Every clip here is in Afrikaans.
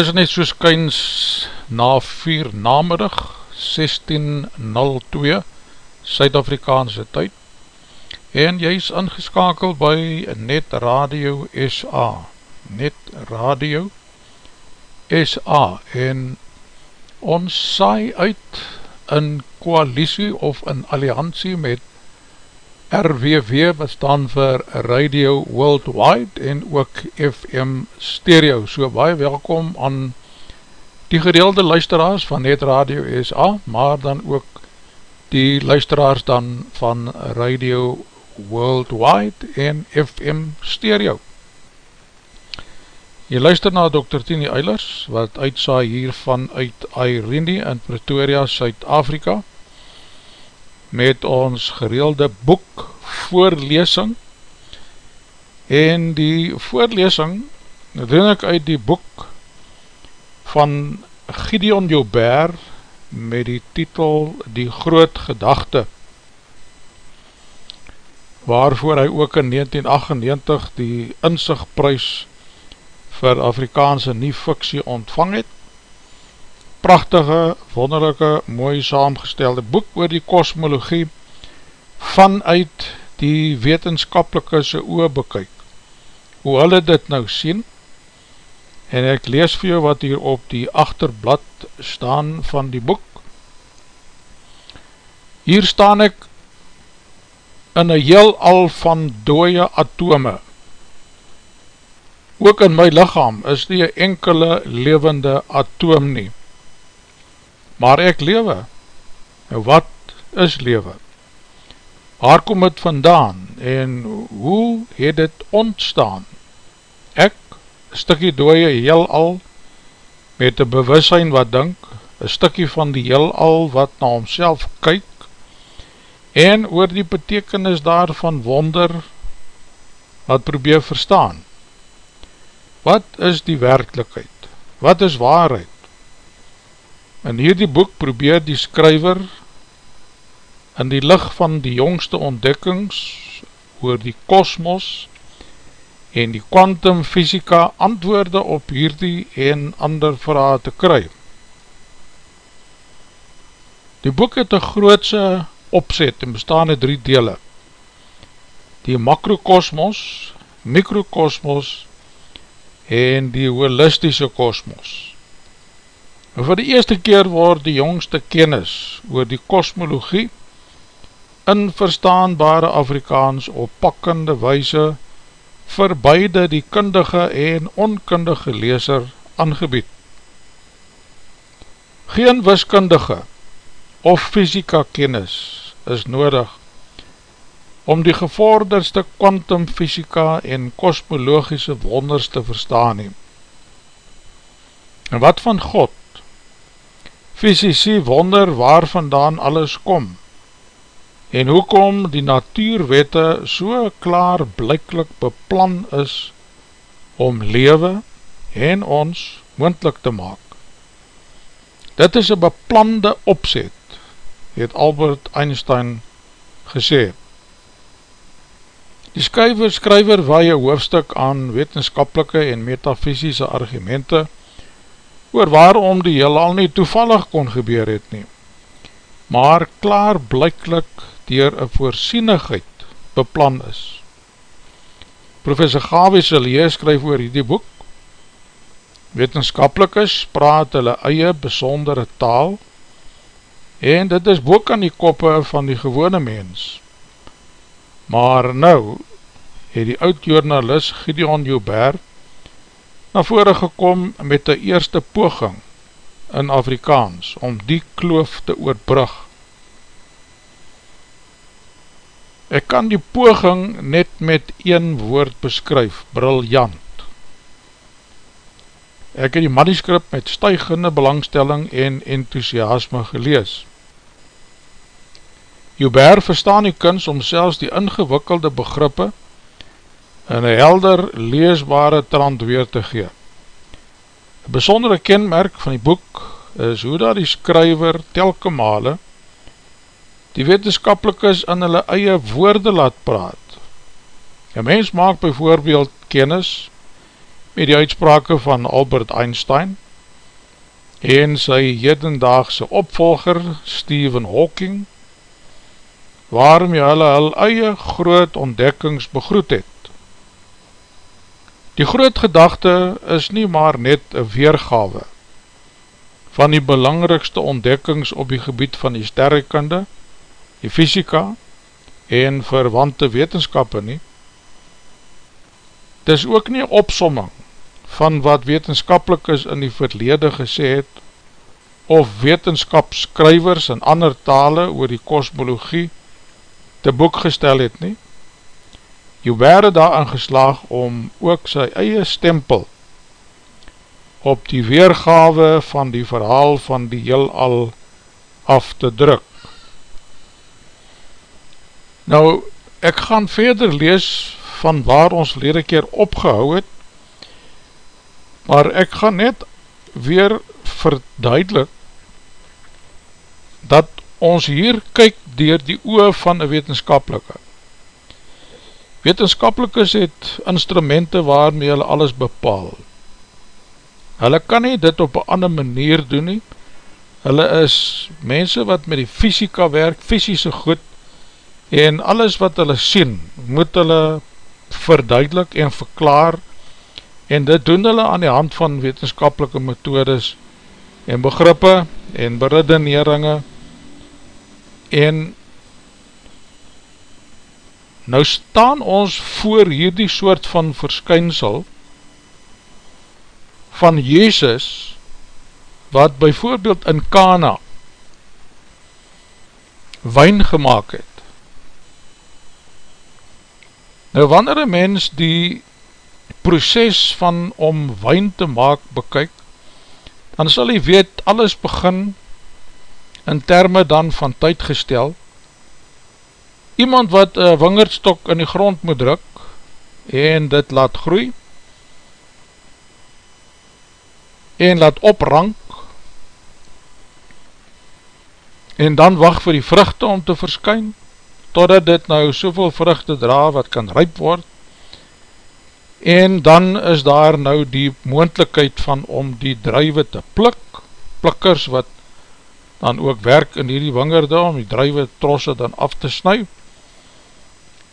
Is net soos kyns na 4 namiddag 16.02 Suid-Afrikaanse tyd. En jy is ingeskakeld by Net Radio SA Net Radio SA en ons saai uit in koalisie of in alliantie met RWW wat staan vir Radio Worldwide en ook FM Stereo. So baie welkom aan die gedeelde luisteraars van Net Radio SA, maar dan ook die luisteraars dan van Radio Worldwide en FM Stereo. Jy luister na Dr. Tini Eilers wat uitsaai hier vanuit Irene in Pretoria, Suid-Afrika met ons gereelde boek voorlesing en die voorlesing doen ek uit die boek van Gideon Joubert met die titel Die Groot Gedachte waarvoor hy ook in 1998 die inzichtprys vir Afrikaanse nie fiksie ontvang het prachtige, wonderlijke, mooi saamgestelde boek oor die kosmologie vanuit die wetenskapelike se oor bekyk. Hoe hulle dit nou sien, en ek lees vir jou wat hier op die achterblad staan van die boek. Hier staan ek in een heel al van dooie atome. Ook in my lichaam is die enkele levende atoom nie maar ek lewe. Nou wat is lewe? Waar kom het vandaan en hoe het het ontstaan? Ek, stikkie dooie heel al, met een bewussein wat dink, een stikkie van die heel al wat na homself kyk, en oor die betekenis daarvan wonder, wat probeer verstaan. Wat is die werkelijkheid? Wat is waarheid? In hierdie boek probeer die skryver in die licht van die jongste ontdekkings oor die kosmos en die kwantumfysika antwoorde op hierdie en ander vraag te kry. Die boek het een grootse opzet en bestaan in drie dele. Die makrokosmos, mikrokosmos en die holistische kosmos. En vir die eerste keer word die jongste kennis oor die kosmologie in verstaanbare Afrikaans op pakkende weise vir beide die kundige en onkundige leeser aangebied. Geen wiskundige of fysika kennis is nodig om die gevorderdste kwantumfysika en kosmologische wonders te verstaan neem. En wat van God fysici wonder waar vandaan alles kom en hoekom die natuurwette so klaar blijklik beplan is om lewe en ons moendlik te maak. Dit is een beplande opzet, het Albert Einstein gesê. Die skryver skryver waie hoofdstuk aan wetenskapelike en metafysische argumente oor waarom die heel al nie toevallig kon gebeur het nie, maar klaar blijklik dier een voorsienigheid beplan is. Professor Gawie Salier skryf oor die boek, wetenskapelik is, praat hulle eie besondere taal, en dit is boek aan die koppe van die gewone mens. Maar nou, het die oud-journalist Gideon Joubert na vore gekom met die eerste poging in Afrikaans om die kloof te oorbrug. Ek kan die poging net met een woord beskryf, briljant. Ek het die manuscript met stuigende belangstelling en enthousiasme gelees. Joubert verstaan die kunst om selfs die ingewikkelde begrippe in een helder leesbare trant weer te gee. Een besondere kenmerk van die boek is hoe dat die skryver telke male die wetenskapelikes in hulle eie woorde laat praat. Een mens maak bijvoorbeeld kennis met die uitsprake van Albert Einstein en sy hedendaagse opvolger Stephen Hawking waarmee hulle hulle eie groot ontdekkings begroet het. Die groot gedachte is nie maar net een weergawe van die belangrikste ontdekkings op die gebied van die sterrekinde, die fysika en verwante wetenskappe nie. Het is ook nie opsomming van wat wetenskapelikers in die verlede gesê het of wetenskapskrywers in ander tale oor die kosmologie te boek gestel het nie. Joubert het daar aangeslaag om ook sy eie stempel op die weergawe van die verhaal van die heel al af te druk. Nou, ek gaan verder lees van waar ons lede keer opgehou het, maar ek gaan net weer verduidelik dat ons hier kyk dier die oe van een wetenskapelike. Wetenskapelikes het instrumente waarmee hulle alles bepaal. Hulle kan nie dit op een ander manier doen nie. Hulle is mense wat met die fysika werk, fysische goed, en alles wat hulle sien, moet hulle verduidelik en verklaar, en dit doen hulle aan die hand van wetenskapelike methodes, en begrippe, en beredeneringe, en nou staan ons voor hierdie soort van verskynsel van Jezus wat byvoorbeeld in Kana wijn gemaakt het. Nou wanneer een mens die proces van om wijn te maak bekyk dan sal hy weet alles begin in termen dan van tyd gestel, iemand wat een wingerdstok in die grond moet druk, en dit laat groei, en laat oprank, en dan wacht vir die vruchte om te verskyn, totdat dit nou soveel vruchte dra wat kan ryp word, en dan is daar nou die moendlikheid van om die druive te plik, plikkers wat dan ook werk in hierdie wingerde om die druive trosse dan af te snu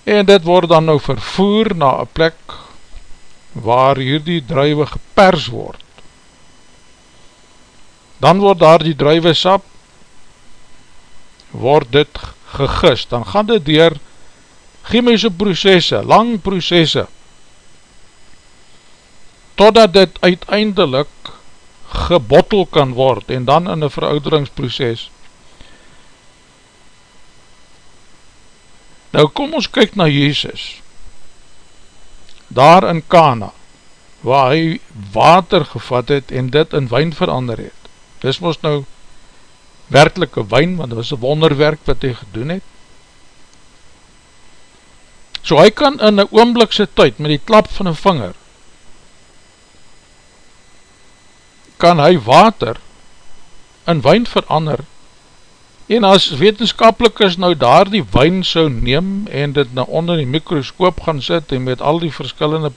en dit word dan nou vervoer na een plek waar hierdie druive gepers word dan word daar die druive sap word dit gegis, dan gaan dit dier chemische processe, lang processe totdat dit uiteindelik gebottel kan word en dan in een verouderingsproces. Nou kom ons kyk na Jezus, daar in Kana, waar hy water gevat het en dit in wijn verander het. Dis ons nou werkelike wijn, want dit was een wonderwerk wat hy gedoen het. So hy kan in een oomblikse tyd met die klap van een vinger kan hy water in wijn verander en as wetenskapelikers nou daar die wijn sou neem en dit nou onder die mikroskoop gaan sit en met al die verskillende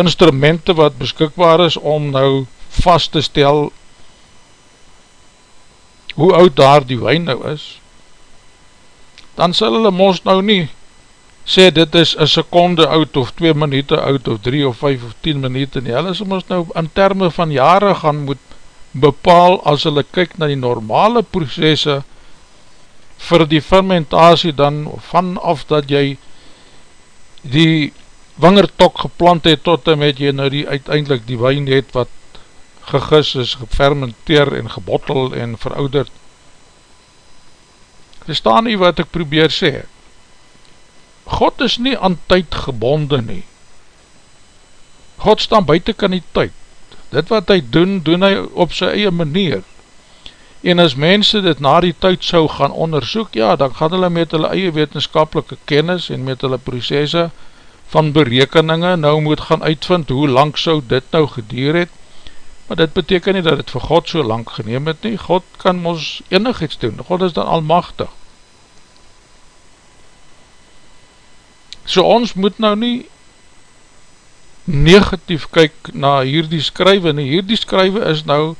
instrumente wat beskikbaar is om nou vast te stel hoe oud daar die wijn nou is dan sal hulle ons nou nie sê dit is een seconde oud of 2 minuut oud of 3 of 5 of 10 minuut nie, hulle sal ons nou in termen van jare gaan moet bepaal as hulle kyk na die normale processe vir die fermentatie dan vanaf dat jy die wingertok geplant het tot en met jy nou die uiteindelik die wijn het wat gegis is, gefermenteer en gebottel en verouderd. Verstaan nie wat ek probeer sê, God is nie aan tyd gebonde nie. God staan buiten kan die tyd. Dit wat hy doen, doen hy op sy eie manier. En as mense dit na die tyd sou gaan onderzoek, ja, dan gaan hulle met hulle eie wetenskapelike kennis en met hulle processe van berekeninge nou moet gaan uitvind hoe lang sou dit nou gedeer het. Maar dit beteken nie dat het vir God so lang geneem het nie. God kan ons enig iets doen. God is dan almachtig. So ons moet nou nie negatief kyk na hierdie skrywe, en hierdie skrywe is nou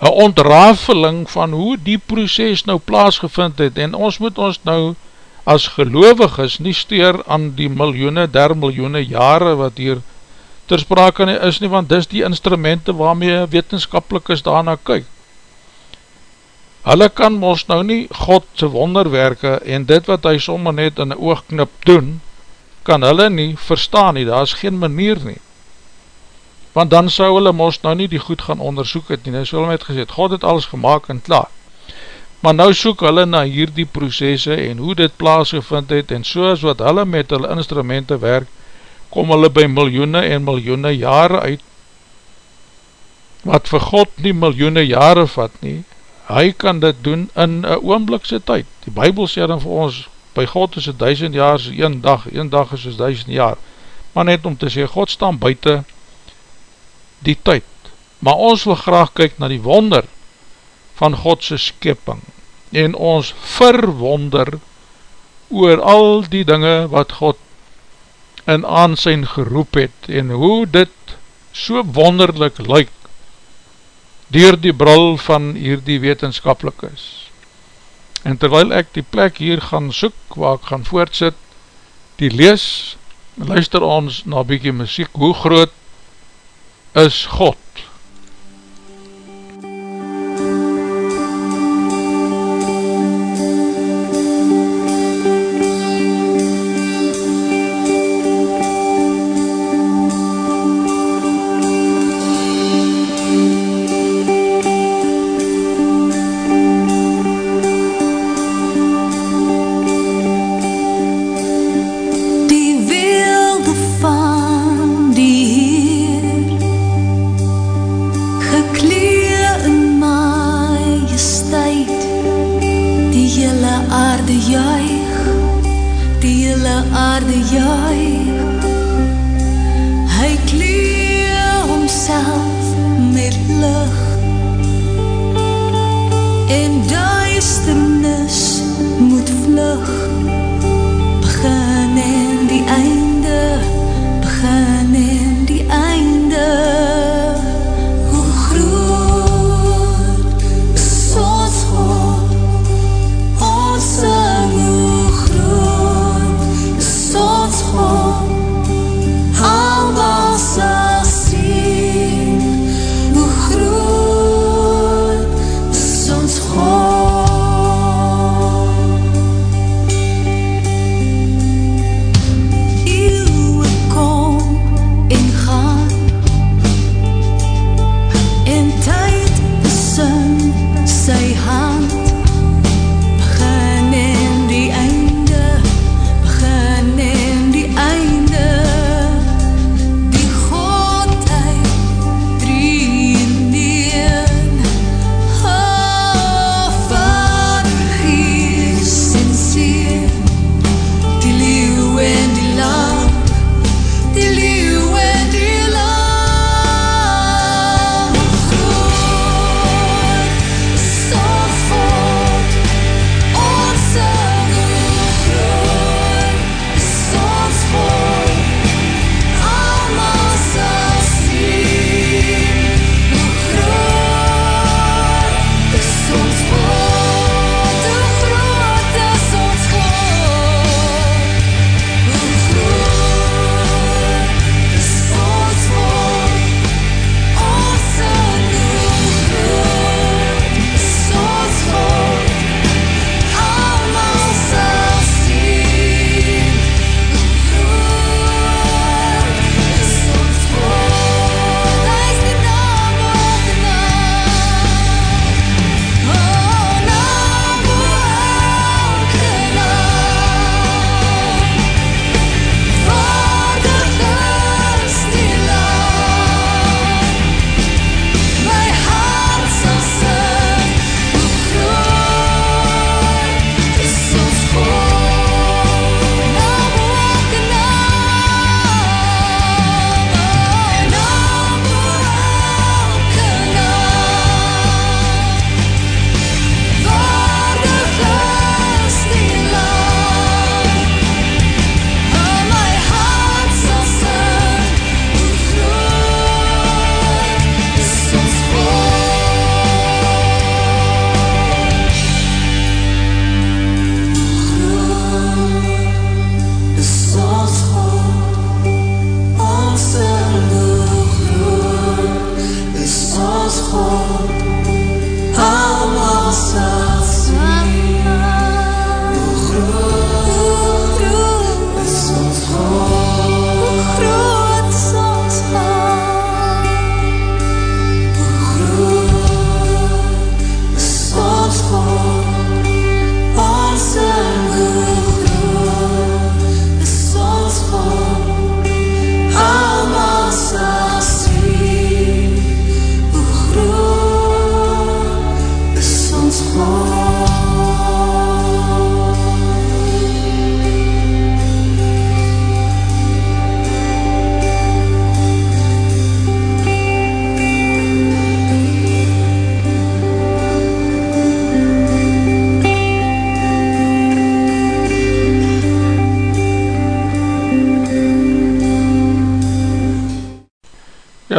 een ontrafeling van hoe die proces nou plaasgevind het, en ons moet ons nou as gelovig is nie steer aan die miljoene, der miljoene jare wat hier ter sprake nie is nie, want dis die instrumente waarmee wetenskapelik is daarna kyk. Hulle kan ons nou nie Godse wonderwerke en dit wat hy sommer net in oogknip doen, kan hulle nie verstaan nie, daar is geen manier nie. Want dan sou hulle ons nou nie die goed gaan onderzoek het nie, nou so hulle met gesê, God het alles gemaakt en klaar. Maar nou soek hulle na hierdie processe en hoe dit plaasgevind het en soos wat hulle met hulle instrumente werk, kom hulle by miljoene en miljoene jare uit, wat vir God nie miljoene jare vat nie, hy kan dit doen in een oomblikse tyd. Die Bijbel sê dan vir ons, by God is het duisend jaar, is een dag, een dag is het duisend jaar, maar net om te sê, God staan buiten die tyd, maar ons wil graag kyk na die wonder van Godse skepping, en ons verwonder oor al die dinge wat God in aansijn geroep het. En hoe dit so wonderlik lyk dier die bril van hierdie wetenskapelik is. En terwyl ek die plek hier gaan soek waar ek gaan voortsit, die lees, luister ons na bykie muziek, hoe groot is God?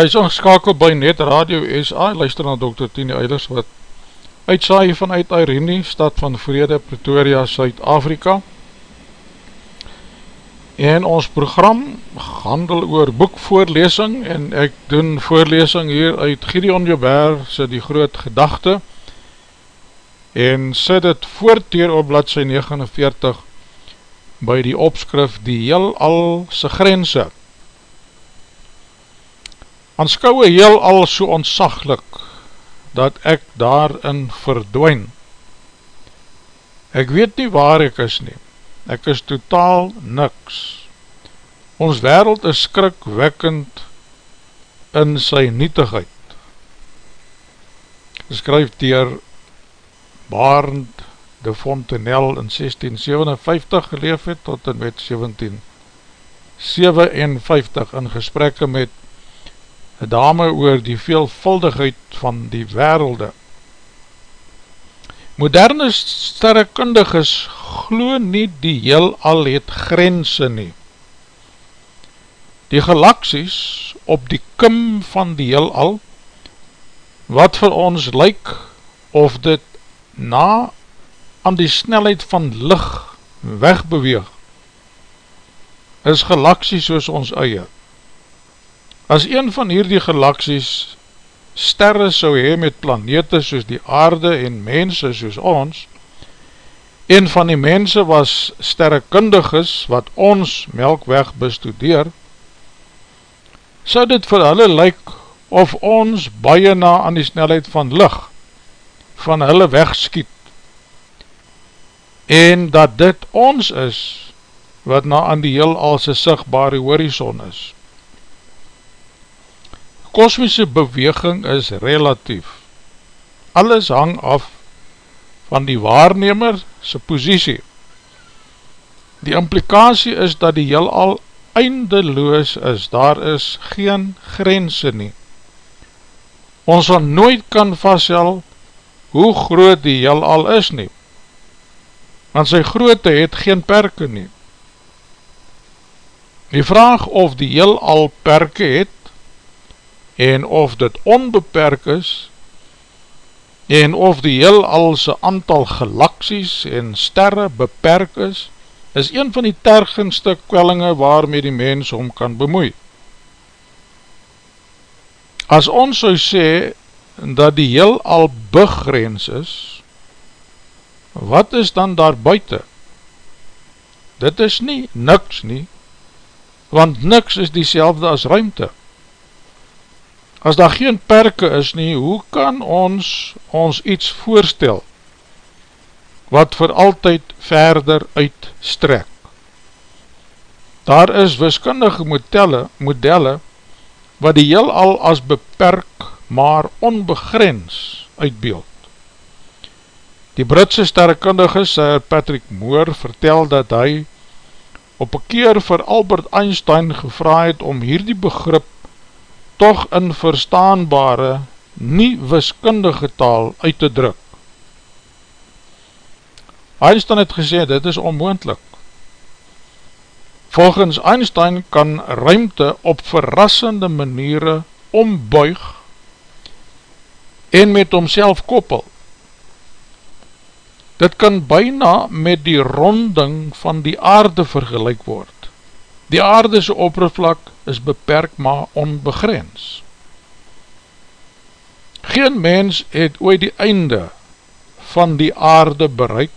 Jy is ingeskakel by Net Radio SA, luister na Dr. Tini Eilers wat uitsaai vanuit Irene, stad van Vrede, Pretoria, Suid-Afrika. En ons program handel oor boekvoorlesing en ek doen voorlesing hier uit Gideon Joubert sy die groot gedachte en sê dit voorteer op bladse 49 by die opskrif die heel al sy grense aanskouwe heel al so ontsaglik, dat ek daarin verdwijn. Ek weet nie waar ek is nie, ek is totaal niks. Ons wereld is skrikwekkend in sy nietigheid. Skryf dier Barend de Fontenel in 1657 geleef het tot en met 1757 in gesprekke met dame oor die veelvuldigheid van die werelde. Moderne sterrekundiges glo nie die heel al het grense nie. Die galaksies op die kim van die heel al, wat vir ons lyk of dit na aan die snelheid van licht wegbeweeg, is galaksies soos ons eie. As een van hierdie galaksies sterre sou hee met planete soos die aarde en mense soos ons, een van die mense was sterrekundiges wat ons melkweg bestudeer, sou dit vir hulle lyk of ons baie na aan die snelheid van licht van hulle wegskiet en dat dit ons is wat na aan die heel alse sigbare horizon is kosmische beweging is relatief. Alles hang af van die waarnemer sy posiesie. Die implikatie is dat die heel al eindeloos is, daar is geen grense nie. Ons sal nooit kan vaststel hoe groot die heel al is nie, want sy grootte het geen perke nie. Die vraag of die heel al perke het, en of dit onbeperk is, en of die heel alse aantal galaksies en sterre beperk is, is een van die tergendste kwellinge waarmee die mens om kan bemoei. As ons so sê, dat die heel al begrens is, wat is dan daar buiten? Dit is nie niks nie, want niks is die as ruimte. As daar geen perke is nie, hoe kan ons ons iets voorstel wat vir altyd verder uitstrek? Daar is wiskundige modelle, modelle wat die heel al as beperk maar onbegrens uitbeeld. Die Britse sterrekundige Sir Patrick Moore vertel dat hy op een keer vir Albert Einstein gevra het om hierdie begrip toch in verstaanbare, nie wiskundige taal uit te druk. Einstein het gesê, dit is onmoendlik. Volgens Einstein kan ruimte op verrassende maniere ombuig en met homself koppel. Dit kan byna met die ronding van die aarde vergelijk word. Die aardese oppervlak is beperk maar onbegrens. Geen mens het ooit die einde van die aarde bereik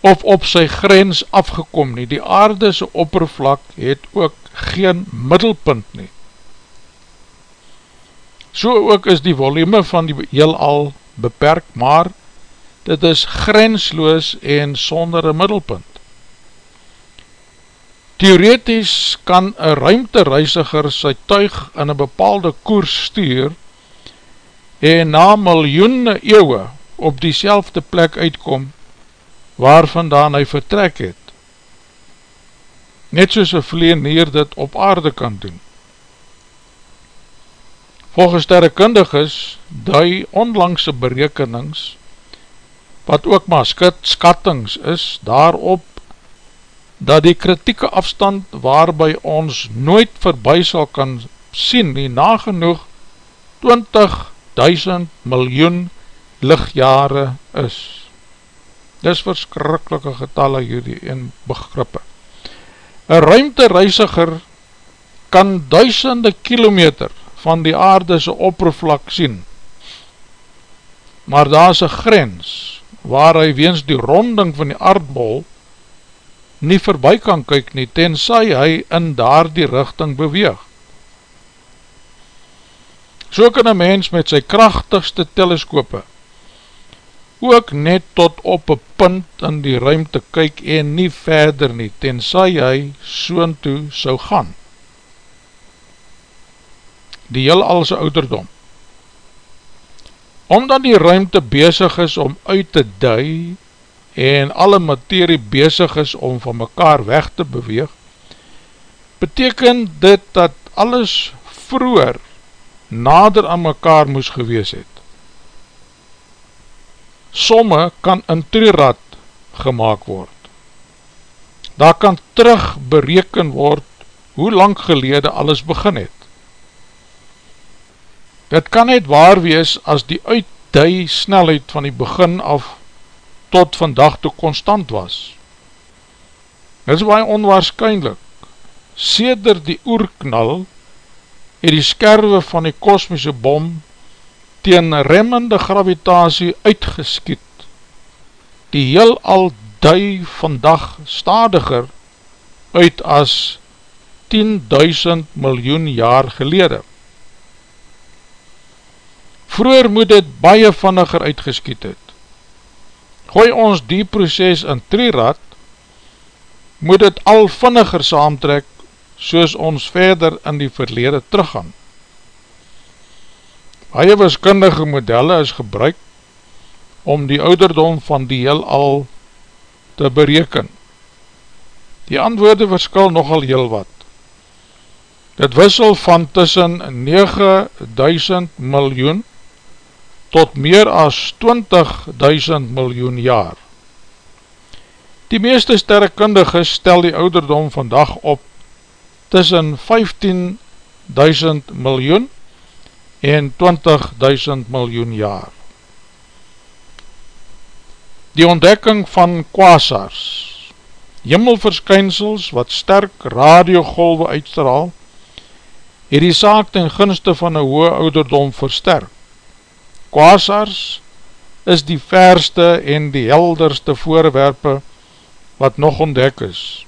of op sy grens afgekom nie. Die aardese oppervlak het ook geen middelpunt nie. So ook is die volume van die heel al beperk, maar dit is grensloos en sonder een middelpunt. Theoretisch kan een ruimtereisiger sy tuig in een bepaalde koers stuur en na miljoene eeuwe op die plek uitkom waar vandaan hy vertrek het. Net soos een vleenier dit op aarde kan doen. Volgens sterrekundiges die onlangse berekenings wat ook maar skit, skattings is daarop dat die kritieke afstand waarby ons nooit verby sal kan sien nie nagenoeg 20.000 miljoen lichtjare is. Dis verskrikkelike getalle hierdie en begrippe. Een ruimtereisiger kan duisende kilometer van die aardese oppervlak sien, maar daar is een grens waar hy weens die ronding van die aardbol nie voorbij kan kyk nie, tenzij hy in daar die richting beweeg. So kan een mens met sy krachtigste teleskope ook net tot op een punt in die ruimte kyk en nie verder nie, tenzij hy soon toe sou gaan. Die heel alse ouderdom. Omdat die ruimte bezig is om uit te dui en alle materie bezig is om van mekaar weg te beweeg, beteken dit dat alles vroeger nader aan mekaar moes gewees het. Somme kan in trierad gemaakt word. Daar kan terug bereken word hoe lang gelede alles begin het. Dit kan net waar wees as die uitdui snelheid van die begin af tot vandag toe constant was. Dit is baie onwaarschijnlijk. Seder die oerknal het die skerwe van die kosmische bom teen remmende gravitasie uitgeskiet. Die heel al dui vandag stadiger uit as 10.000 miljoen jaar gelede. Vroeger moet dit baie vanniger uitgeskiet het gooi ons die proces in trierad, moet het al vinniger saamtrek, soos ons verder in die verlede teruggaan. Baie wiskundige modelle is gebruik om die ouderdom van die heel al te bereken. Die antwoorde verskil nogal heel wat. Dit wissel van tussen 9000 miljoen tot meer as 20.000 miljoen jaar. Die meeste sterrekundige stel die ouderdom vandag op tussen 15.000 miljoen en 20.000 miljoen jaar. Die ontdekking van quasars, jimmelverskynsels wat sterk radiogolwe uitstraal, het die saak ten gunste van een hoë ouderdom versterk. Quasars is die verste en die helderste voorwerpe wat nog ontdek is.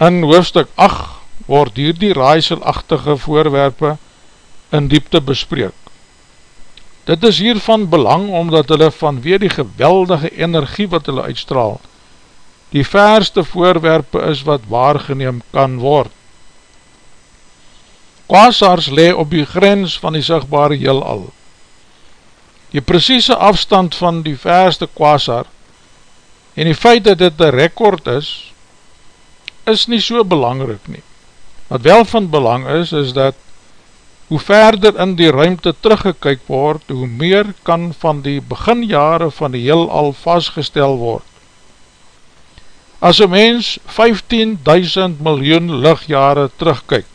In hoofdstuk 8 word hier die raaiselachtige voorwerpe in diepte bespreek. Dit is hiervan belang omdat hulle vanweer die geweldige energie wat hulle uitstraal, die verste voorwerpe is wat waargeneem kan word. Quasars le op die grens van die sigbare heel al. Die precieze afstand van die verste kwasar en die feit dat dit een rekord is, is nie so belangrik nie. Wat wel van belang is, is dat hoe verder in die ruimte teruggekyk word, hoe meer kan van die beginjare van die heel al vastgestel word. As een mens 15.000 miljoen lichtjare terugkyk,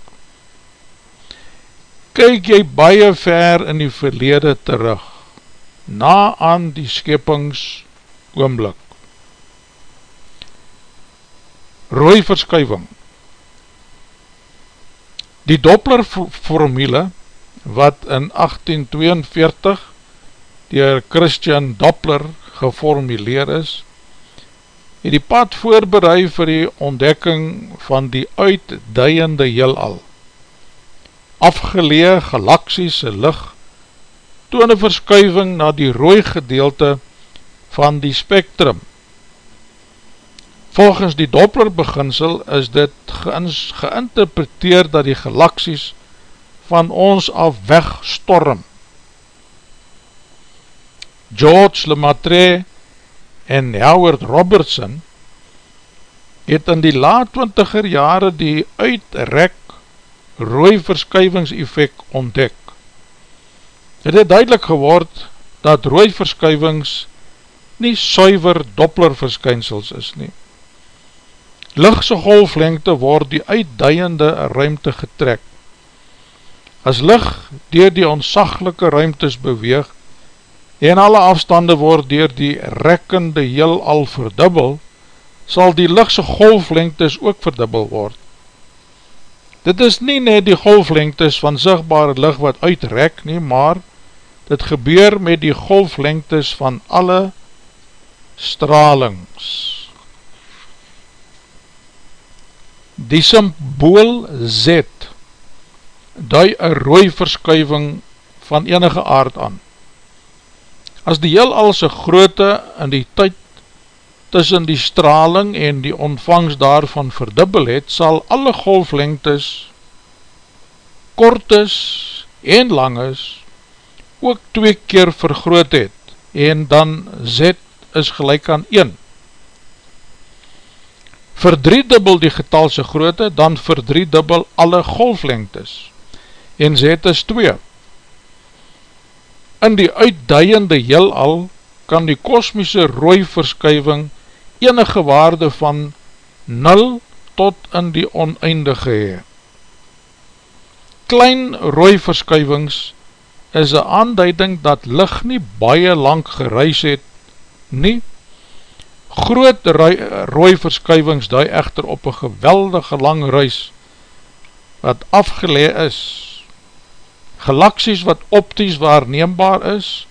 kyk jy baie ver in die verlede terug na aan die skepings oomblik. Rooi verskuiving Die Doppler formule wat in 1842 dier Christian Doppler geformuleer is, het die pad voorbereid vir die ontdekking van die uitduiende heelal. Afgelee galaksiese licht toon een verskuiving na die rooi gedeelte van die spectrum. Volgens die Doppler beginsel is dit geïnterpreteer dat die galaksies van ons af wegstorm. George Lemaitre en Howard Robertson het in die laat twintiger jare die uitrek rooi verskuivingseffect ontdek het het duidelik geword dat rooi verskuivings nie suiver doppler verskynsels is nie. Lichtse golflengte word die uitduiende ruimte getrek As licht dier die onsaglike ruimtes beweeg en alle afstande word dier die rekkende heel al verdubbel, sal die lichtse golflengtes ook verdubbel word. Dit is nie net die golflengtes van sigtbare licht wat uitrek nie, maar dit gebeur met die golflengtes van alle stralings. Die symbool Z dui een rooi verskuiving van enige aard aan. As die heel al sy groote in die tyd tussen die straling en die ontvangst daarvan verdubbel het, sal alle golflengtes, kortes en langes, ook twee keer vergroot het, en dan Z is gelijk aan 1. Verdriedubbel die getalse groote, dan verdriedubbel alle golflengtes, en Z is 2. In die uitduiende heel al, kan die kosmiese rooi verskuiving enige waarde van 0 tot in die oneindige hee. Klein rooi verskuivings is een aanduiding dat licht nie baie lang gereis het nie. Groot rooi verskuivings dui echter op een geweldige lang reis wat afgelee is. Galaksies wat opties waarneembaar is,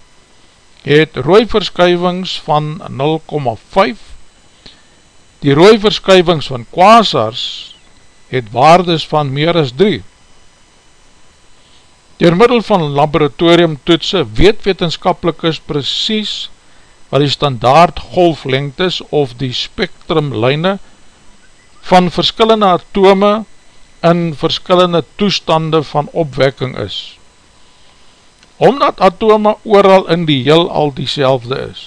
het rooi verskuivings van 0,5 Die rooi verskuivings van kwasars het waardes van meer as 3. Door middel van laboratorium toetse weet wetenskapelikers precies wat die standaard golflengtes of die spektrumlijne van verskillende atome in verskillende toestande van opwekking is. Omdat atome ooral in die heel al die is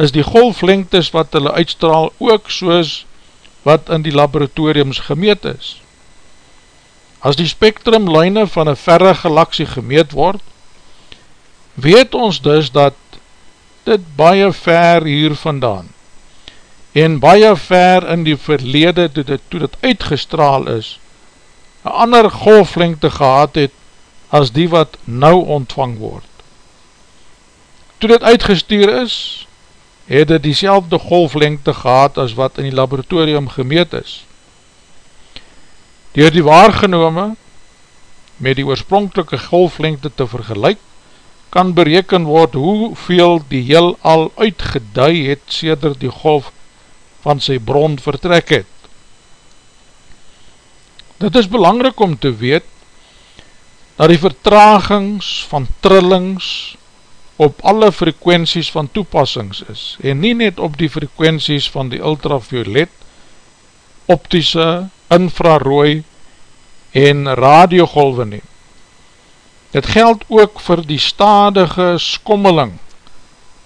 is die golflengtes wat hulle uitstraal ook soos wat in die laboratoriums gemeet is. As die spektrumlijne van een verre galaksie gemeet word, weet ons dus dat dit baie ver hier vandaan en baie ver in die verlede toe dit, toe dit uitgestraal is, een ander golflengte gehad het as die wat nou ontvang word. Toe dit uitgestuur is, het het die selfde golflengte gehad as wat in die laboratorium gemeet is. Door die waargenome met die oorspronkelike golflengte te vergelijk, kan bereken word hoeveel die heel al uitgedui het sêder die golf van sy bron vertrek het. Dit is belangrijk om te weet dat die vertragings van trillings op alle frekwensies van toepassings is, en nie net op die frekwensies van die ultraviolet, optische, infrarooi en radiogolwe nie. Dit geld ook vir die stadige skommeling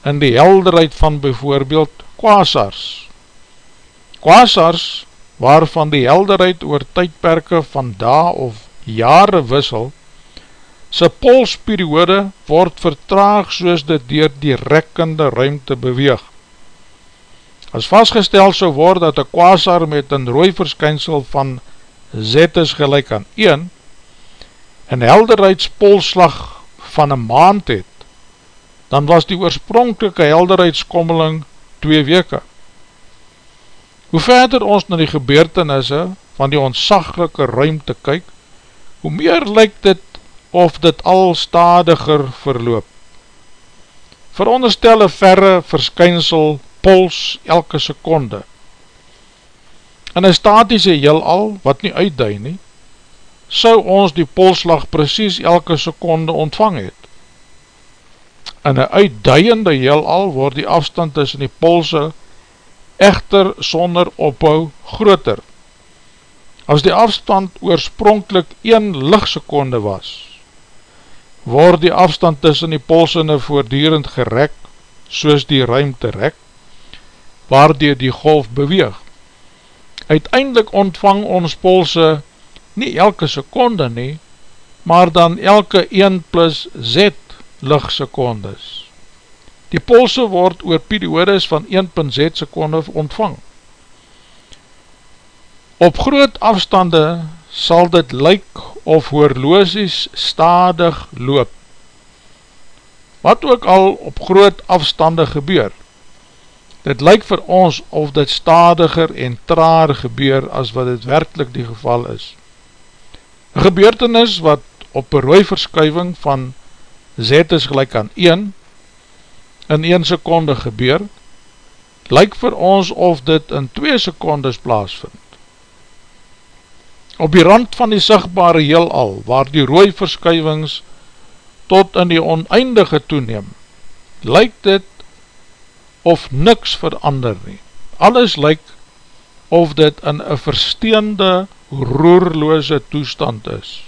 in die helderheid van bijvoorbeeld quasars. Quasars, waarvan die helderheid oor tydperke van da of jare wissel, sy polsperiode word vertraag soos dit dier die rekkende ruimte beweeg. As vastgestel so word dat een kwasar met een rooi verskynsel van Z is gelijk aan 1, en helderheidspolslag van een maand het, dan was die oorspronkelike helderheidskommeling 2 weke. Hoe verder ons na die gebeurtenisse van die onsaglike ruimte kyk, hoe meer lyk dit of dit al stadiger verloop. Veronderstel een verre verskynsel pols elke seconde. In een statische heel al, wat nie uitduin nie, sou ons die polslag precies elke seconde ontvang het. In een uitduiende heel al word die afstand tussen die polse echter sonder ophou groter. As die afstand oorspronkelijk 1 lichtsekonde was, word die afstand tussen die polsinne voordierend gerek, soos die ruimte rek, waardoor die golf beweeg. Uiteindelik ontvang ons polse nie elke seconde nie, maar dan elke 1 plus z lichtsecondes. Die polse word oor periodes van 1.z seconde ontvang. Op groot afstande sal dit lyk of horloosies stadig loop, wat ook al op groot afstande gebeur, dit lyk vir ons of dit stadiger en traar gebeur as wat dit werkelijk die geval is. Een gebeurtenis wat op een rooi verskuiving van Z is gelijk aan 1 in 1 seconde gebeur, lyk vir ons of dit in 2 secondes plaasvind. Op die rand van die sigtbare heelal, waar die rooi verskuivings tot in die oneindige toeneem, lyk dit of niks verander nie. Alles lyk of dit in een versteende, roerloze toestand is.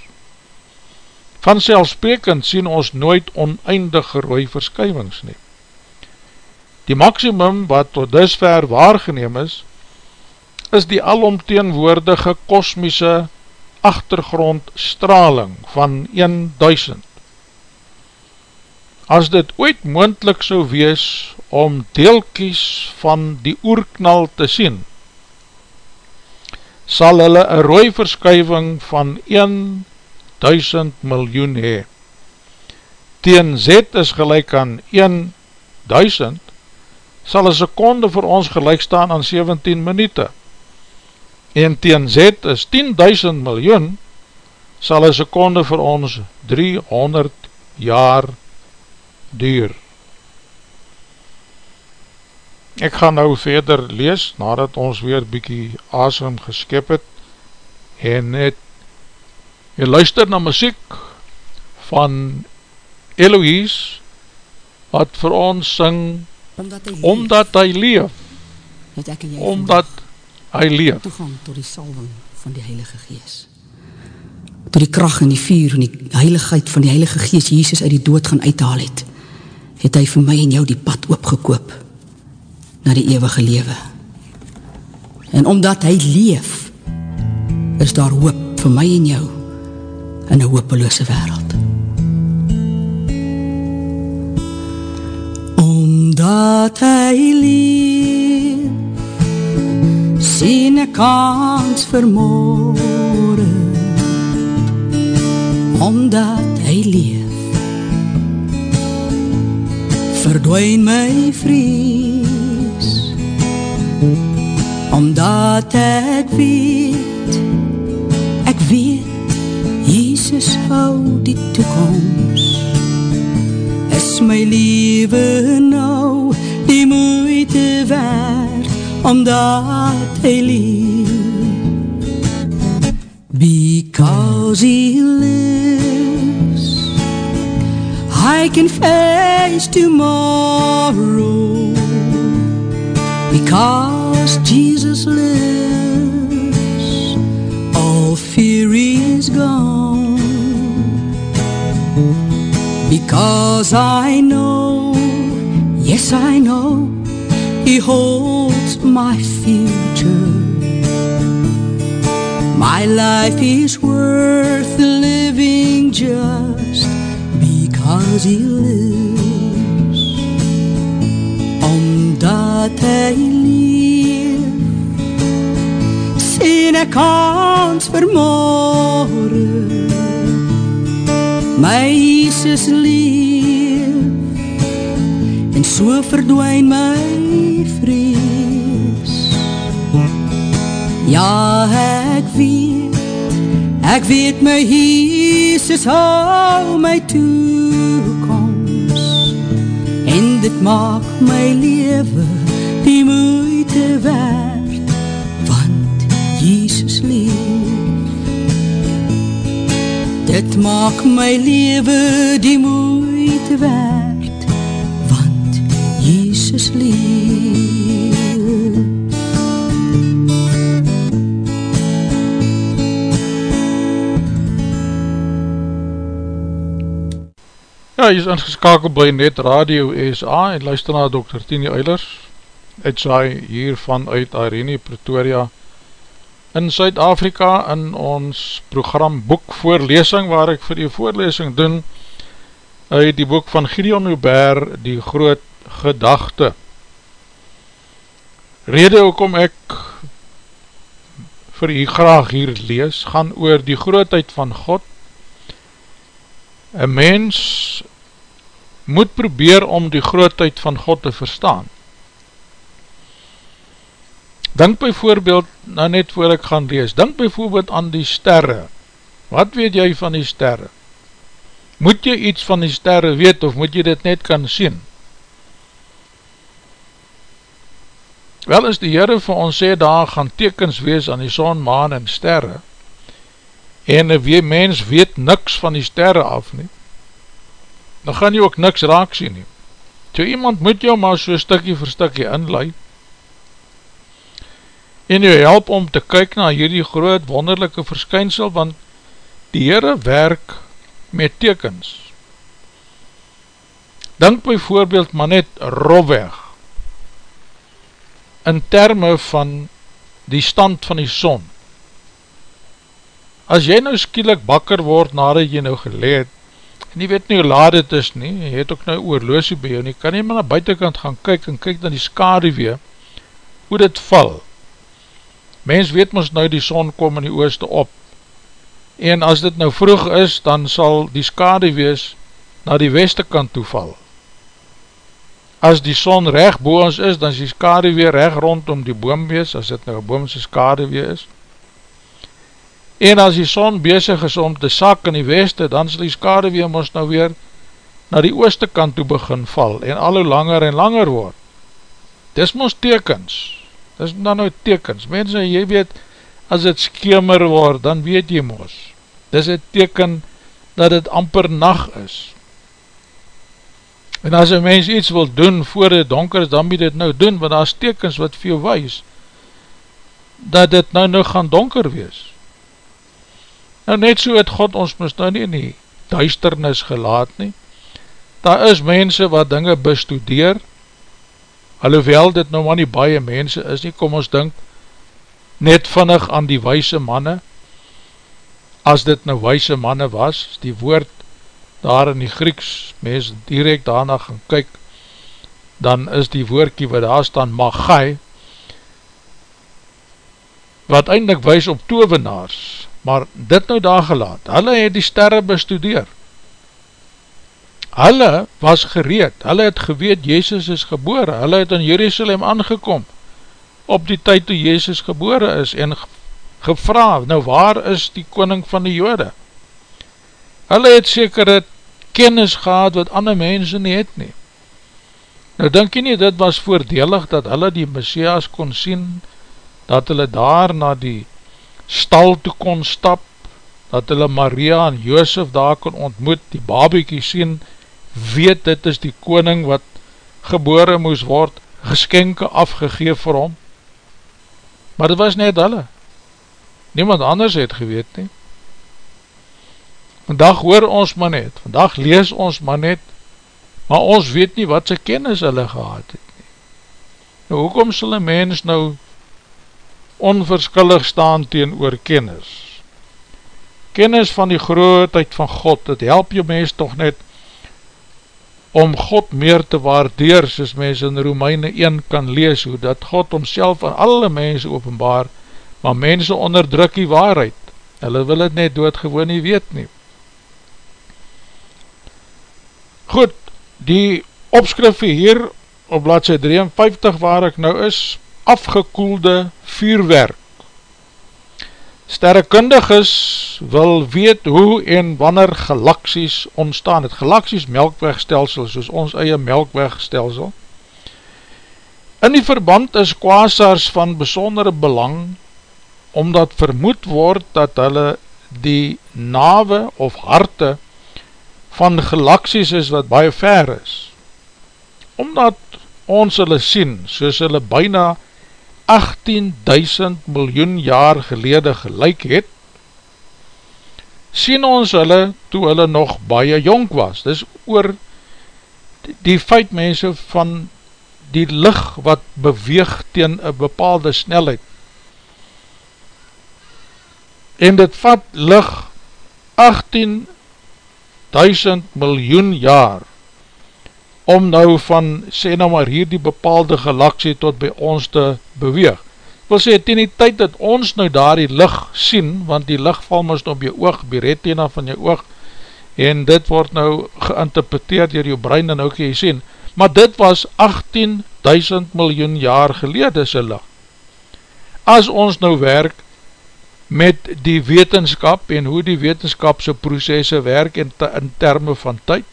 Van selfsprekend sien ons nooit oneindige rooi verskuivings nie. Die maximum wat tot dusver waargeneem is, is die alomteenwoordige kosmiese achtergrondstraling van 1000. As dit ooit moendlik so wees om deelkies van die oerknal te sien, sal hulle een rooi verskuiving van 1000 miljoen hee. Tegen Z is gelijk aan 1000, sal een seconde vir ons gelijk staan aan 17 minute. En teen Z is 10.000 miljoen, sal een seconde vir ons 300 jaar duur. Ek gaan nou verder lees, nadat ons weer bykie asem geskip het, en het, jy luister na muziek van Eloise, wat vir ons syng omdat hy leef, omdat hy leef, het ek en jy omdat hy leef, toegang tot die salving van die Heilige Gees, tot die kracht en die vuur en die heiligheid van die Heilige Gees, Jesus uit die dood gaan uithaal het, het hy vir my en jou die pad opgekoop, na die eeuwige lewe, en omdat hy leef, is daar hoop vir my en jou, in een hopeloose wereld, Omdat hy leef Sien ek kans vermoorde Omdat hy leef Verdwijn my vrees Omdat ek weet Ek weet Jesus hou die toekomst is my liewe nou die moeite werd omdat hy lief because he lives I can face tomorrow because Jesus lives all fear is gone Because I know, yes I know, He holds my future. My life is worth living just because He lives. Omdat Hy leef, sien ek kans vermoorde. My Jesus leef. En so verdwijn my vrees. Ja, ek weet Ek weet my Jesus hou my toekomst En dit maak my leven moeite werd Want Jesus leef Dit maak my lewe die moeite werd, want Jesus leef. Ja, jy is ingeskakeld by Net Radio SA en luister na Dr. Tini Eilers. Saai hier vanuit Irene Pretoria, in Suid-Afrika in ons program Boekvoorlesing waar ek vir die voorlesing doen uit die boek van Gideon Hubert, Die Groot Gedachte. Rede hoekom ek vir u graag hier lees, gaan oor die grootheid van God. Een mens moet probeer om die grootheid van God te verstaan. Denk bijvoorbeeld, nou net voor ek gaan lees, denk bijvoorbeeld aan die sterre. Wat weet jy van die sterre? Moet jy iets van die sterre weet of moet jy dit net kan sien? Wel is die Heere vir ons sê daar gaan tekens wees aan die son, maan en sterre en wie mens weet niks van die sterre af nie dan gaan jy ook niks raak sien nie so iemand moet jou maar so stikkie vir stikkie inlui en jy help om te kyk na hierdie groot wonderlijke verskynsel want die Heere werk met tekens Dink byvoorbeeld maar net rofweg in terme van die stand van die son. As jy nou skielik bakker word nadat jy nou geleed, en jy weet nie hoe laat het is nie, jy het ook nou oorloosie by jou nie, kan jy maar na buitenkant gaan kyk en kyk na die skadewee, hoe dit val. Mens weet ons nou die son kom in die ooste op, en as dit nou vroeg is, dan sal die skadewees na die weste kant toeval as die son recht bo ons is, dan is die skade weer recht rondom die boom wees, as dit nou boomse skade weer is. En as die son bezig is om te sak in die weste, dan sal die skade weer ons nou weer na die ooste kant toe begin val, en al hoe langer en langer word. Dis ons tekens, dis dan nou tekens, mense, jy weet, as het skemer word, dan weet jy ons, dis een teken dat het amper nacht is, En as een mens iets wil doen voor het donker is, dan moet dit nou doen, want daar is tekens wat veel wees, dat dit nou nou gaan donker wees. Nou net so het God ons mis nou nie in die duisternis gelaat nie. Daar is mense wat dinge bestudeer, alhoewel dit nou maar nie baie mense is nie, kom ons dink net vinnig aan die wijse manne, as dit nou wijse manne was, die woord daar in die Grieks mens direct daarna gaan kyk, dan is die woordkie wat daar staan magai, wat eindelijk wees op tovenaars, maar dit nou daar gelaat, hulle het die sterre bestudeer, hulle was gereed, hulle het geweet Jezus is gebore, hulle het in Jerusalem aangekom, op die tyd toe Jezus gebore is, en gevra, nou waar is die koning van die jode? Hulle het seker het kennis gehad wat ander mense nie het nie. Nou denk jy nie, dit was voordelig dat hulle die Messias kon sien, dat hulle daar na die stal toe kon stap, dat hulle Maria en Joosef daar kon ontmoet, die babiekie sien, weet dit is die koning wat gebore moes word, geskenke afgegeef vir hom. Maar dit was net hulle. Niemand anders het geweet nie. Vandag hoor ons maar net, vandag lees ons maar net, maar ons weet nie wat sy kennis hulle gehad het nie. Nou, hoekom sal een mens nou onverskillig staan teen oor kennis? Kennis van die grootheid van God, het help jou mens toch net om God meer te waardeer, soos mens in Romeine 1 kan lees, hoe dat God homself aan alle mense openbaar, maar mense onderdruk die waarheid, hulle wil het net doodgewoon nie weet nie. Goed, die opskrif hier op bladse 53 waar ek nou is, afgekoelde vuurwerk. Sterrekundiges wil weet hoe en wanneer galaksies ontstaan. Het galaksies melkwegstelsel, soos ons eie melkwegstelsel. In die verband is kwasars van besondere belang, omdat vermoed word dat hulle die nawe of harte van galaksies is wat baie ver is. Omdat ons hulle sien, soos hulle byna 18.000 miljoen jaar gelede gelijk het, sien ons hulle toe hulle nog baie jonk was. Dis oor die feit mense van die licht wat beweeg teen een bepaalde snelheid. En dit vat licht 18 duisend miljoen jaar om nou van, sê nou maar hier die bepaalde galaksie tot by ons te beweeg. wil sê, ten die tyd dat ons nou daar die licht sien, want die licht val mis op jou oog, die retina van jou oog, en dit word nou geïnterpreteerd dier jou brein, en kan jy sien, maar dit was 18.000 miljoen jaar gelede sy licht. As ons nou werk met die wetenskap en hoe die wetenskapse processe werk in, te, in termen van tyd,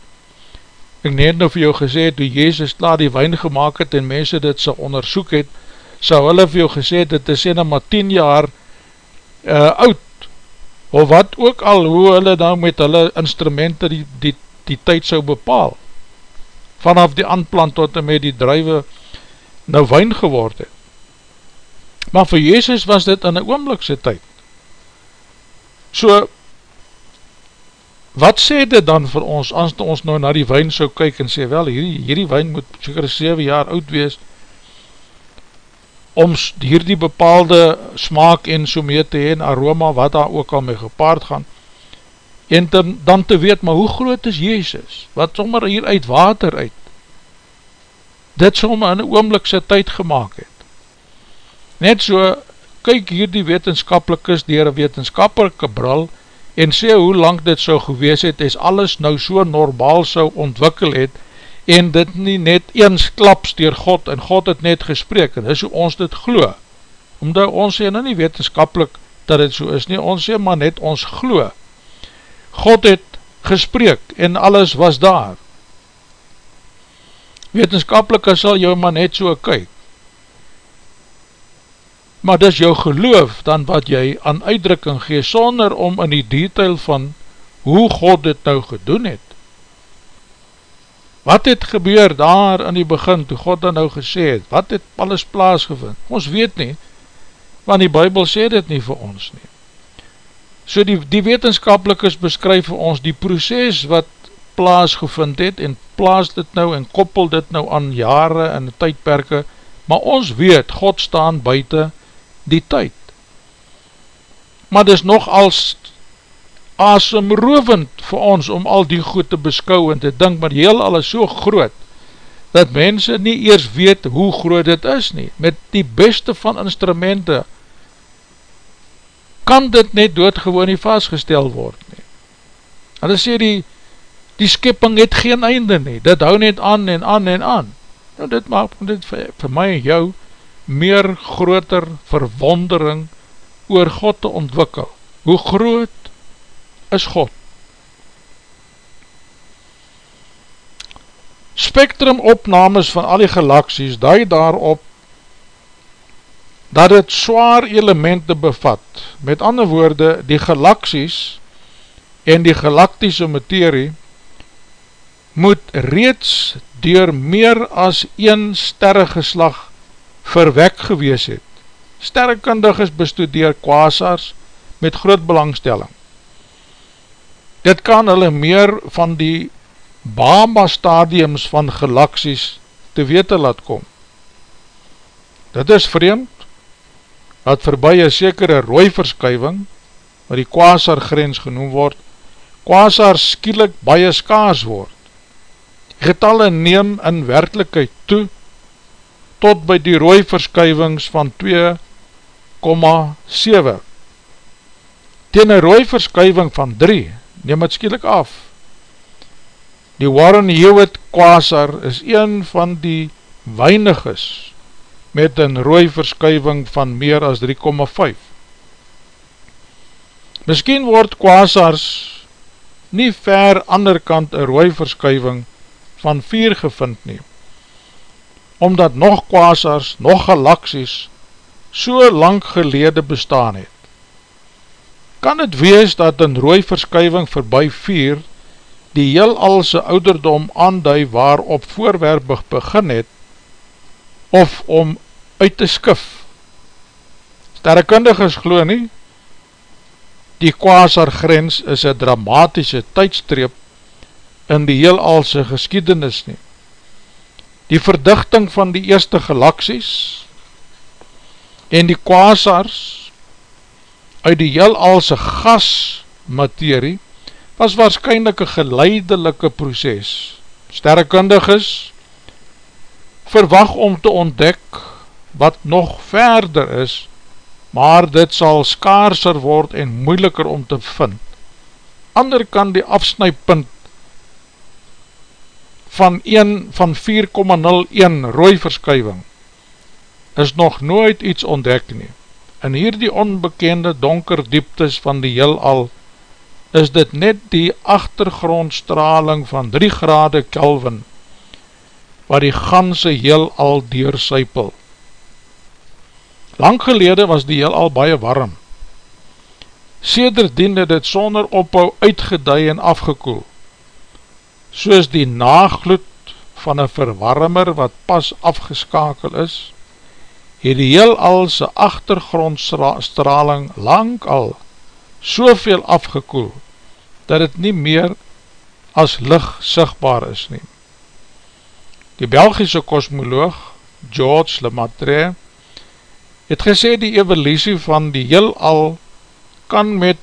ek net nou vir jou gesê, toe Jezus klaar die wijn gemaakt het en mense dit sy onderzoek het, sal hulle vir jou gesê, dit is ene maar 10 jaar uh, oud, of wat ook al, hoe hulle nou met hulle instrumenten die, die, die tyd sou bepaal, vanaf die aanplant tot en met die druive nou wijn geword het. Maar vir Jezus was dit in een oomlikse tyd. So, wat sê dit dan vir ons, as ons nou na die wijn sou kyk en sê, wel, hierdie, hierdie wijn moet seker 7 jaar oud wees, om hierdie bepaalde smaak en so mee te heen, aroma, wat daar ook al mee gepaard gaan, en te, dan te weet, maar hoe groot is Jezus, wat sommer hier uit water uit, dit sommer in een oomlikse tyd gemaakt het. Net so, kyk hier die wetenskapelik is, dier een wetenskapelike bril, en sê hoe lang dit so gewees het, is alles nou so normaal so ontwikkel het, en dit nie net eens klaps dier God, en God het net gesprek, en dis hoe ons dit glo, omdat ons sê nou nie wetenskapelik dat dit so is nie, ons sê maar net ons glo, God het gesprek, en alles was daar, wetenskapelik sal jou maar net so kyk, maar dis jou geloof dan wat jy aan uitdrukking gee, sonder om in die detail van hoe God dit nou gedoen het, Wat het gebeur daar in die begin, toe God dan nou gesê het, wat het alles plaasgevind? Ons weet nie, want die Bijbel sê dit nie vir ons nie. So die, die wetenskapelikers beskryf vir ons die proces wat plaasgevind het, en plaas dit nou en koppel dit nou aan jare en tydperke, maar ons weet, God staan buiten die tyd. Maar dis nog als asemrovend vir ons om al die goed te beskou en te dink, maar heel alles so groot, dat mense nie eers weet hoe groot dit is nie, met die beste van instrumente, kan dit net doodgewoon nie vastgestel word nie. Hulle sê die, die skipping het geen einde nie, dit hou net aan en aan en aan. Nou dit maak dit vir, vir my en jou meer groter verwondering oor God te ontwikkel. Hoe groot is God. Spectrum opnames van al die galaksies duid daarop dat het zwaar elemente bevat. Met ander woorde, die galaksies en die galaktische materie moet reeds door meer as een sterregeslag verwek gewees het. Sterrekundig is bestudeer kwasars met groot belangstelling. Dit kan hulle meer van die Bama stadiums van galaksies te wete laat kom. Dit is vreemd, dat voorbij een sekere rooi verskuiving, wat die kwasar grens genoem word, kwasar skielik baie skaars word. Die getalle neem in werkelijkheid toe, tot by die rooi verskuivings van 2,7. Ten een rooi verskuiving van 3, neem het skielik af. Die Warren Hewitt Quasar is een van die weiniges met een rooi verskuiving van meer as 3,5. Miskien word Quasars nie ver ander kant een rooi verskuiving van 4 gevind nie, omdat nog Quasars, nog galaksies, so lang gelede bestaan het kan het wees dat een rooi verskuiving voorbij vier die heel alse ouderdom aandui waarop voorwerp begin het of om uit te skif. Sterrekundiges glo nie, die kwasar grens is een dramatische tydstreep in die heel alse geskiedenis nie. Die verdichting van die eerste galaksies en die kwasars uit die heel alse gasmaterie was waarschijnlijk een geleidelike proces. Sterrekundiges verwag om te ontdek wat nog verder is, maar dit sal skaarser word en moeiliker om te vind. Ander kan die afsnijpunt van 1 van 4,01 rooi verskuiving is nog nooit iets ontdek nie. In hierdie onbekende donker dieptes van die heel al is dit net die achtergrondstraling van 3 grade Kelvin wat die ganse heel al deursuipel. Lang gelede was die heel al baie warm. Sederdien het het sonder ophou uitgedui en afgekoel, soos die nagloed van een verwarmer wat pas afgeskakel is, het die heel al sy achtergrondstraling lang al soveel afgekoel, dat het nie meer as licht sigtbaar is nie. Die Belgische kosmoloog George Lemaitre het gesê die evolutie van die heel al kan met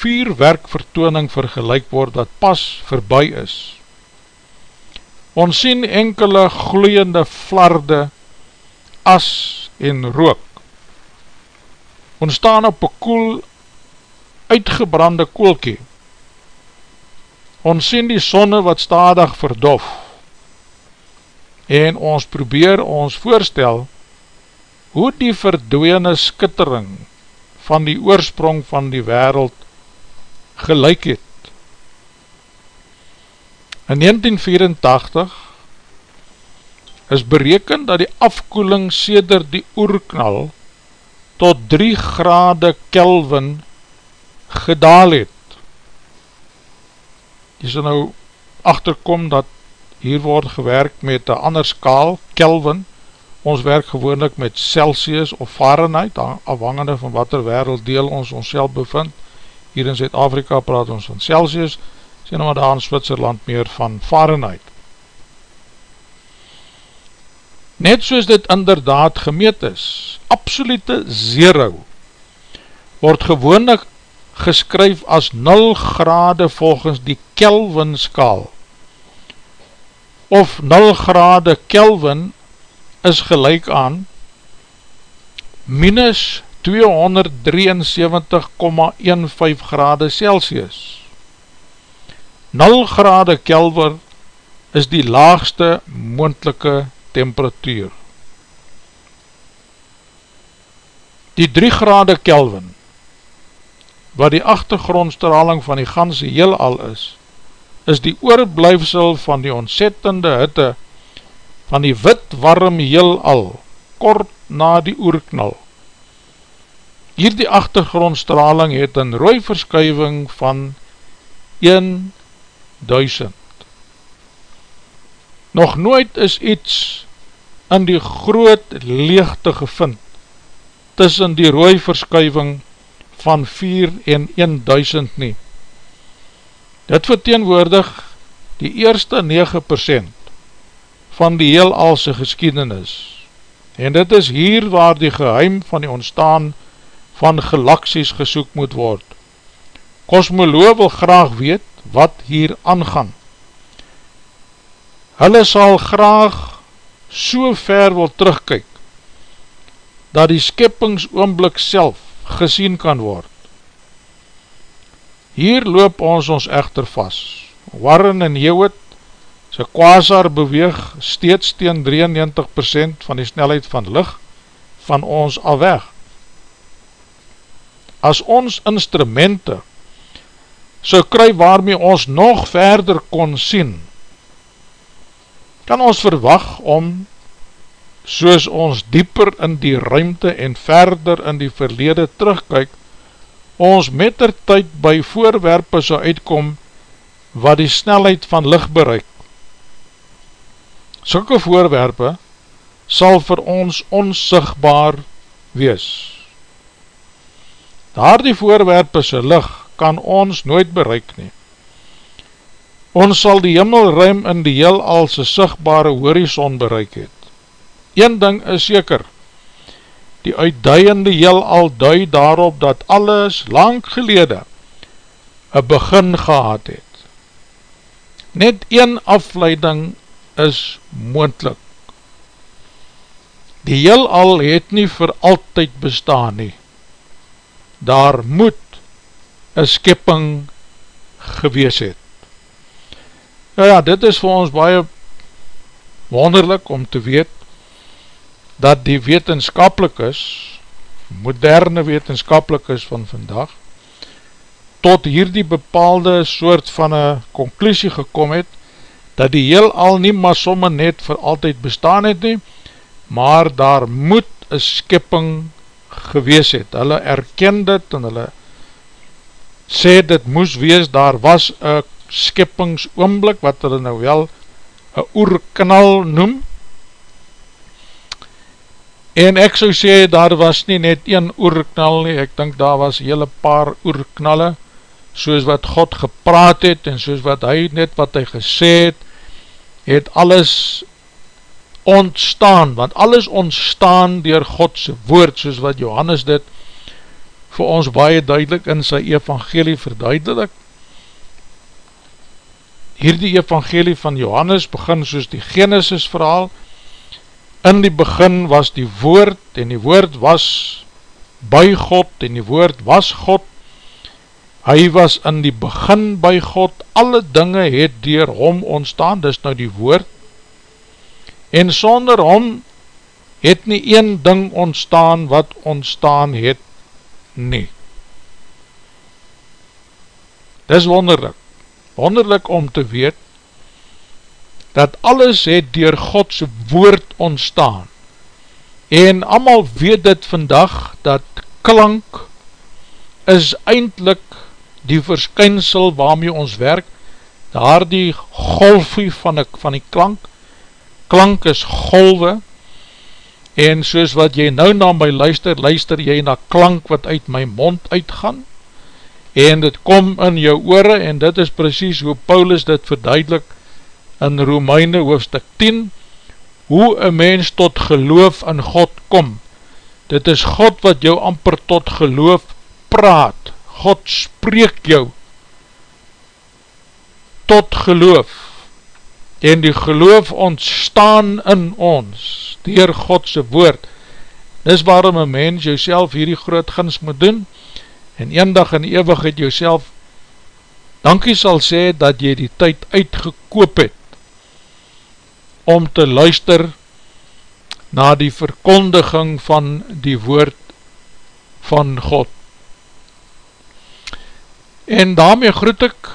vier werkvertooning vergelijk word wat pas verby is. Ons sien enkele gloeiende flarde as en rook. Ons staan op een koel uitgebrande koelkie ons sien die sonne wat stadig verdof en ons probeer ons voorstel hoe die verdwene skittering van die oorsprong van die wereld gelijk het. In 1984 is bereken dat die afkoeling seder die oerknal tot 3 grade Kelvin gedaal het. Jy sal nou achterkom dat hier word gewerk met een ander skaal, Kelvin, ons werk gewoonlik met Celsius of Fahrenheit, afhangende van wat er werelddeel ons ons bevind, hier in Zuid-Afrika praat ons van Celsius, sê nou maar daar in Switserland meer van Fahrenheit. Net soos dit inderdaad gemeet is, absolute zero, word gewoonlik geskryf as 0 grade volgens die Kelvin skaal of 0 grade Kelvin is gelijk aan minus 273,15 grade Celsius 0 grade Kelvin is die laagste moendelike temperatuur die 3 grade Kelvin wat die achtergrondstraling van die ganse heel al is, is die oorblijfsel van die ontzettende hitte van die wit warm heel al, kort na die oerknal. Hier die achtergrondstraling het een rooi verskuiving van 1000. Nog nooit is iets in die groot leegte gevind tussen die rooi verskuiving van 4 en 1000 nie. Dit verteenwoordig die eerste 9% van die heel alse geskiedenis. En dit is hier waar die geheim van die ontstaan van galaksies gesoek moet word. Kosmoloo wil graag weet wat hier aangaan. Hulle sal graag so ver wil terugkyk, dat die skeppingsoomblik self gesien kan word. Hier loop ons ons echter vast. Warren en Hewitt, sy kwasar beweeg steeds teen 93% van die snelheid van licht van ons al weg. As ons instrumente so kry waarmee ons nog verder kon sien, kan ons verwag om soos ons dieper in die ruimte en verder in die verlede terugkyk, ons met der tyd by voorwerpe so uitkom wat die snelheid van licht bereik. Sulke voorwerpe sal vir ons onsigbaar wees. Daar die voorwerpe sy licht kan ons nooit bereik nie. Ons sal die himmelruim in die heel al sy sigbare horizon bereik het. Een ding is seker, die uitduiende heel al dui daarop dat alles lang gelede een begin gehad het. Net een afleiding is moendlik. Die heel al het nie vir altyd bestaan nie. Daar moet een skepping gewees het. Nou ja, dit is vir ons baie wonderlik om te weet dat die wetenskapelik is, moderne wetenskapelik is van vandag, tot hierdie bepaalde soort van een conclusie gekom het, dat die heel al nie maar somme net vir altyd bestaan het nie, maar daar moet een skipping gewees het. Hulle erken dit en hulle sê dit moes wees, daar was een skippingsoomlik, wat hulle nou wel een oerknal noem, en ek so sê, daar was nie net een oerknal nie, ek dink daar was hele paar oerknalle, soos wat God gepraat het, en soos wat hy net wat hy gesê het, het alles ontstaan, want alles ontstaan dier Godse woord, soos wat Johannes dit vir ons baie duidelik in sy evangelie verduidelik. Hierdie evangelie van Johannes begin soos die Genesis verhaal, in die begin was die woord, en die woord was by God, en die woord was God, hy was in die begin by God, alle dinge het dier hom ontstaan, dis nou die woord, en sonder hom het nie een ding ontstaan wat ontstaan het nie. Dis wonderlik, wonderlik om te weet, dat alles het dier Godse woord ontstaan, en amal weet dit vandag, dat klank is eindelijk die verskynsel waarmee ons werk, daar die golfie van die, van die klank, klank is golwe, en soos wat jy nou na my luister, luister jy na klank wat uit my mond uitgaan, en dit kom in jou oore, en dit is precies hoe Paulus dit verduidelik in Romeine hoofstuk 10, hoe een mens tot geloof in God kom. Dit is God wat jou amper tot geloof praat, God spreek jou tot geloof en die geloof ontstaan in ons dier Godse woord. Dis waarom een mens jouself hierdie groot gins moet doen en een dag in eeuwigheid jouself dankie sal sê dat jy die tyd uitgekoop het om te luister na die verkondiging van die woord van God. En daarmee groet ek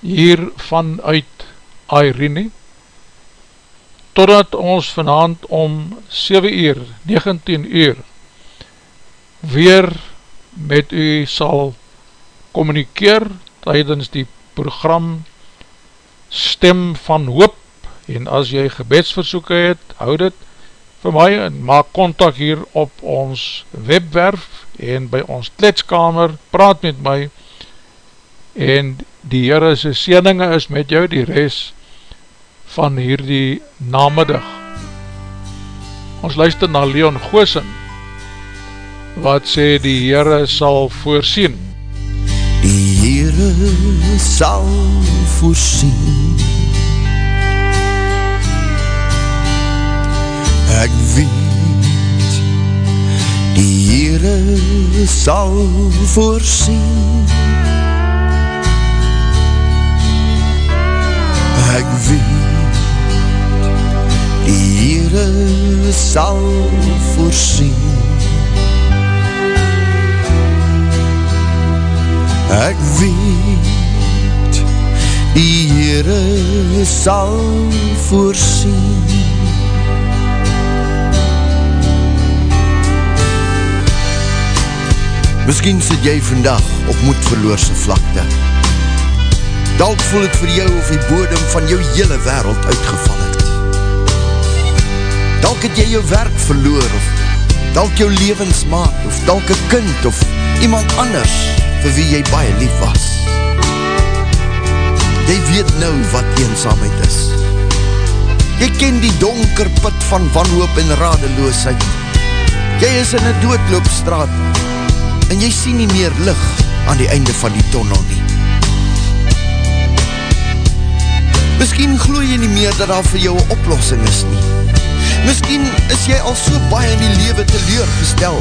hier vanuit Airene, totdat ons vanavond om 7 uur, 19 uur, weer met u sal communikeer tydens die program Stem van Hoop, en as jy gebedsversoeken het, houd het vir my, en maak contact hier op ons webwerf, en by ons kletskamer, praat met my, en die Heere sy sieninge is met jou die res van hierdie namiddag. Ons luister na Leon Goosen wat sê die Heere sal voorsien. Die Heere sal voorsien Ek weet Die Heere sal voorsien ek weet die Heere sal voorsien. Ek weet die Heere sal voorsien. Misschien sit jy vandag op moedverloorse vlakte. Dalk voel het vir jou of die bodem van jou hele wereld uitgeval het. Dalk het jy jou werk verloor of dalk jou levensmaat of dalk een kind of iemand anders vir wie jy baie lief was. Jy weet nou wat eenzaamheid is. Jy ken die donker put van wanhoop en radeloosheid. Jy is in een doodloopstraat en jy sien nie meer licht aan die einde van die tonnel nie. Misschien gloe jy nie meer dat daar vir jou een oplossing is nie. Miskien is jy al so baie in die lewe teleurgestel,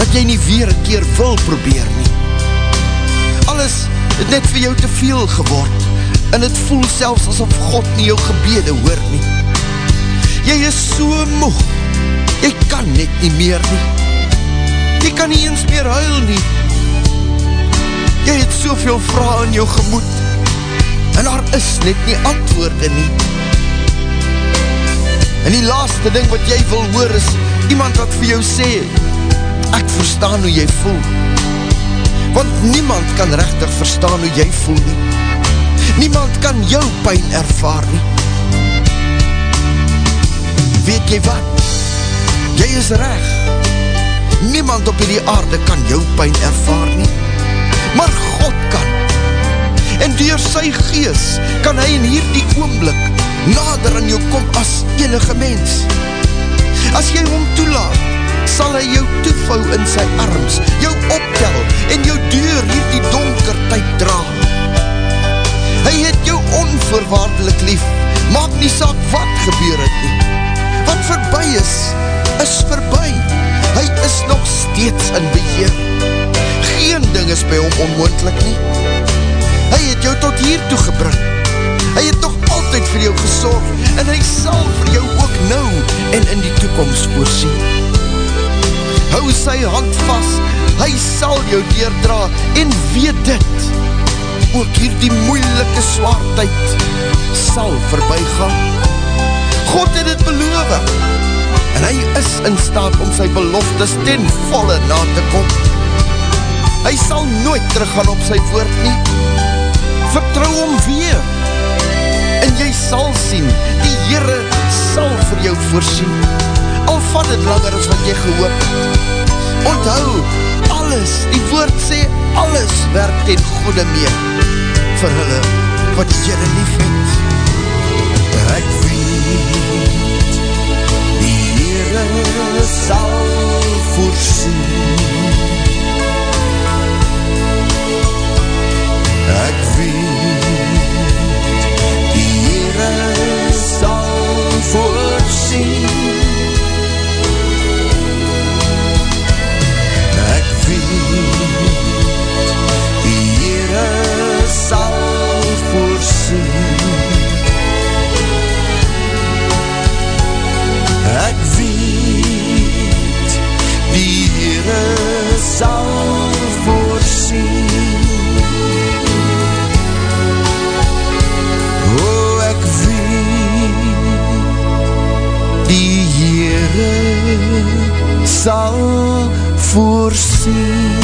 dat jy nie weer een keer wil probeer nie. Alles het net vir jou te veel geword, en het voel selfs asof God nie jou gebede hoor nie. Jy is so moeg, jy kan net nie meer nie. Jy kan nie eens meer huil nie. Jy het soveel vraag in jou gemoed, en daar is net nie antwoorde nie. En die laaste ding wat jy wil hoor is, iemand wat vir jou sê, ek verstaan hoe jy voel. Want niemand kan rechtig verstaan hoe jy voel nie. Niemand kan jou pijn ervaar nie. Weet jy wat? Jy is reg. Niemand op die aarde kan jou pijn ervaar nie. Maar God kan. En door sy gees kan hy in hierdie oomblik nader aan jou kom as enige mens. As jy hom toelaat, sal hy jou toevou in sy arms, jou optel en jou deur hierdie donker tyd draag. Hy het jou onvoorwaardelik lief, maak nie saak wat gebeur het nie. Wat voorbij is, is voorbij. Hy is nog steeds in beheer. Geen ding is by hom onmoendlik nie. Hy het jou tot hier toe gebring. Hy het toch altyd vir jou gesorg en hy sal vir jou ook nou en in die toekomst voorsien. Hou sy hand vast, hy sal jou deerdra en weet dit ook hier die moeilike zwaartijd sal voorbij gaan. God het het beloof en hy is in staat om sy beloftes ten volle na te kom. Hy sal nooit teruggaan op sy woord nie. Vertrouw om weer en jy sal sien, die Heere sal vir jou voorsien. Al vat het langer as wat jy gehoop het. Onthou, alles, die woord sê, alles werk ten goede mee vir hulle wat jyre lief het. Ek weet, die Heere sal voorsien. Sal voorsien